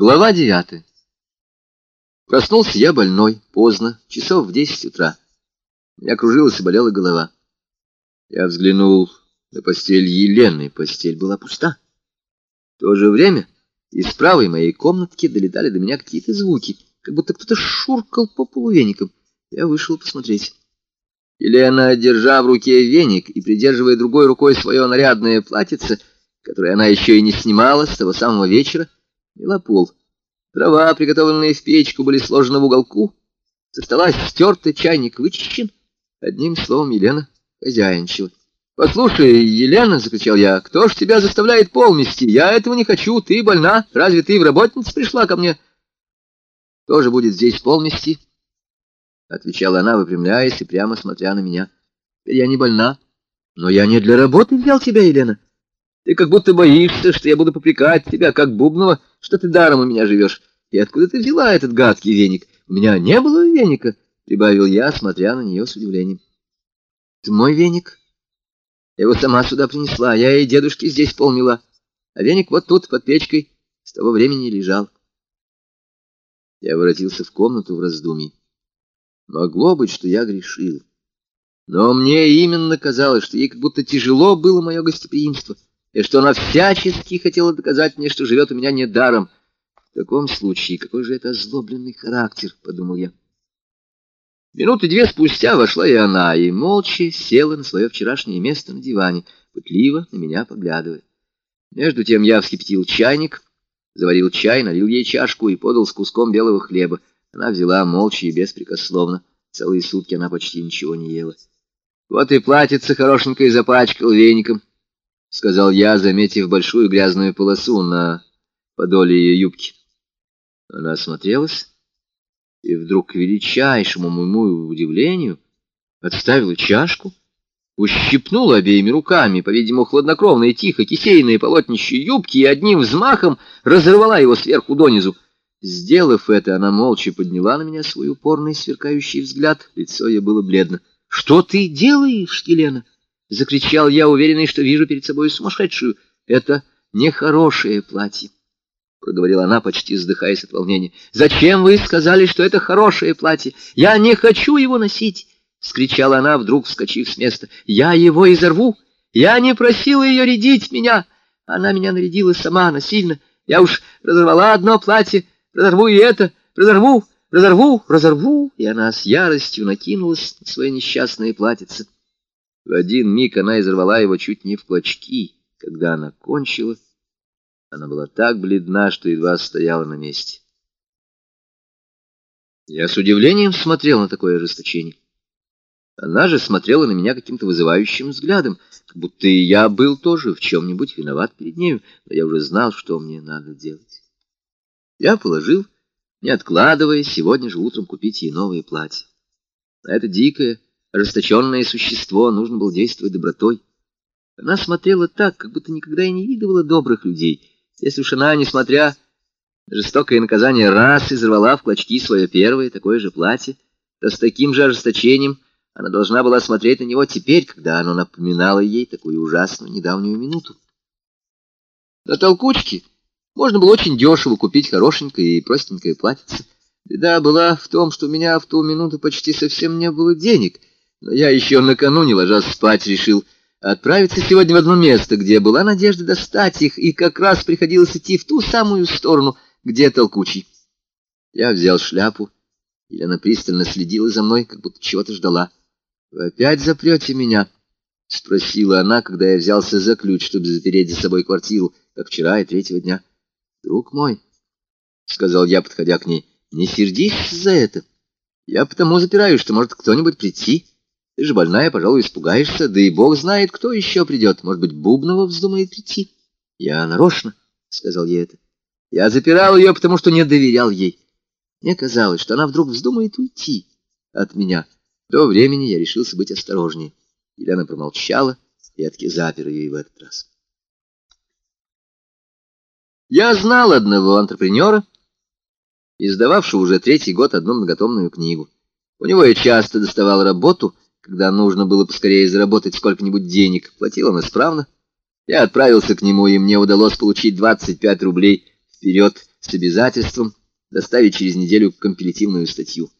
Глава девятая. Проснулся я больной, поздно, часов в десять утра. Меня кружилась и болела голова. Я взглянул на постель Елены, постель была пуста. В то же время из правой моей комнатки долетали до меня какие-то звуки, как будто кто-то шуркал по полувеникам. Я вышел посмотреть. Елена, держа в руке веник и придерживая другой рукой свое нарядное платьице, которое она еще и не снимала с того самого вечера, мела пол. Дрова, приготовленные в печку, были сложены в уголку. Со стола стертый чайник вычищен. Одним словом, Елена хозяйничала. «Послушай, Елена!» — закричал я. «Кто ж тебя заставляет пол мести? Я этого не хочу. Ты больна. Разве ты в работнице пришла ко мне?» «Тоже будет здесь пол мести?» — отвечала она, выпрямляясь и прямо смотря на меня. «Я не больна. Но я не для работы взял тебя, Елена. Ты как будто боишься, что я буду попрекать тебя, как Бубнова, что ты даром у меня живешь. И откуда ты взяла этот гадкий веник? У меня не было веника, — прибавил я, смотря на нее с удивлением. — Ты мой веник? Я его сама сюда принесла, я и дедушке здесь полмила. А веник вот тут, под печкой, с того времени лежал. Я воротился в комнату в раздумье. Могло быть, что я грешил. Но мне именно казалось, что ей как будто тяжело было мое гостеприимство — и что она всячески хотела доказать мне, что живет у меня недаром. В таком случае, какой же это озлобленный характер, — подумал я. Минуты две спустя вошла и она, и молча села на свое вчерашнее место на диване, пытливо на меня поглядывая. Между тем я вскипятил чайник, заварил чай, налил ей чашку и подал с куском белого хлеба. Она взяла молча и беспрекословно. Целые сутки она почти ничего не ела. Вот и платьице хорошенькое запачкал веником. — сказал я, заметив большую грязную полосу на подоле ее юбки. Она осмотрелась и вдруг, к величайшему моему удивлению, отставила чашку, ущипнула обеими руками, по-видимому, хладнокровно и тихо, кисейные полотнище юбки и одним взмахом разорвала его сверху донизу. Сделав это, она молча подняла на меня свой упорный сверкающий взгляд, лицо ее было бледно. — Что ты делаешь, Елена? —— закричал я, уверенный, что вижу перед собой сумасшедшую. «Это нехорошее платье», — проговорила она, почти вздыхаясь от волнения. «Зачем вы сказали, что это хорошее платье? Я не хочу его носить!» — вскричала она, вдруг вскочив с места. «Я его изорву! Я не просила ее рядить меня! Она меня нарядила сама, насильно. Я уж разорвала одно платье, разорву и это, разорву, разорву, разорву!» И она с яростью накинулась на свое несчастное платьице. В один миг она изорвала его чуть не в клочки. Когда она кончила, она была так бледна, что едва стояла на месте. Я с удивлением смотрел на такое ожесточение. Она же смотрела на меня каким-то вызывающим взглядом, как будто и я был тоже в чем-нибудь виноват перед нею, но я уже знал, что мне надо делать. Я положил, не откладывая, сегодня же утром купить ей новое платье. А это дикое, расточенное существо, нужно было действовать добротой. Она смотрела так, как будто никогда и не видывала добрых людей. Если уж она, несмотря на жестокое наказание, раз изорвала в клочки свое первое такое же платье, то с таким же ожесточением она должна была смотреть на него теперь, когда оно напоминало ей такую ужасную недавнюю минуту. На толкучке можно было очень дешево купить хорошенькое и простенькое платьице. Беда была в том, что у меня в ту минуту почти совсем не было денег — но я еще накануне, ложась спать, решил отправиться сегодня в одно место, где была надежда достать их, и как раз приходилось идти в ту самую сторону, где толкучий. Я взял шляпу, и она пристально следила за мной, как будто чего-то ждала. «Вы опять запрете меня?» — спросила она, когда я взялся за ключ, чтобы запереть за собой квартиру, как вчера и третьего дня. «Друг мой», — сказал я, подходя к ней, — «не сердись за это. Я потому запираю, что может кто-нибудь прийти». Ты же больная, пожалуй, испугаешься, да и бог знает, кто еще придет. Может быть, Бубнова вздумает прийти. Я нарочно, — сказал ей это. Я запирал ее, потому что не доверял ей. Мне казалось, что она вдруг вздумает уйти от меня. До времени я решился быть осторожнее. Елена промолчала, и отки запер ее и в этот раз. Я знал одного антрепренера, издававшего уже третий год одну многотомную книгу. У него я часто доставал работу — когда нужно было поскорее заработать сколько-нибудь денег. Платил он исправно. Я отправился к нему, и мне удалось получить 25 рублей вперед с обязательством доставить через неделю компилятивную статью.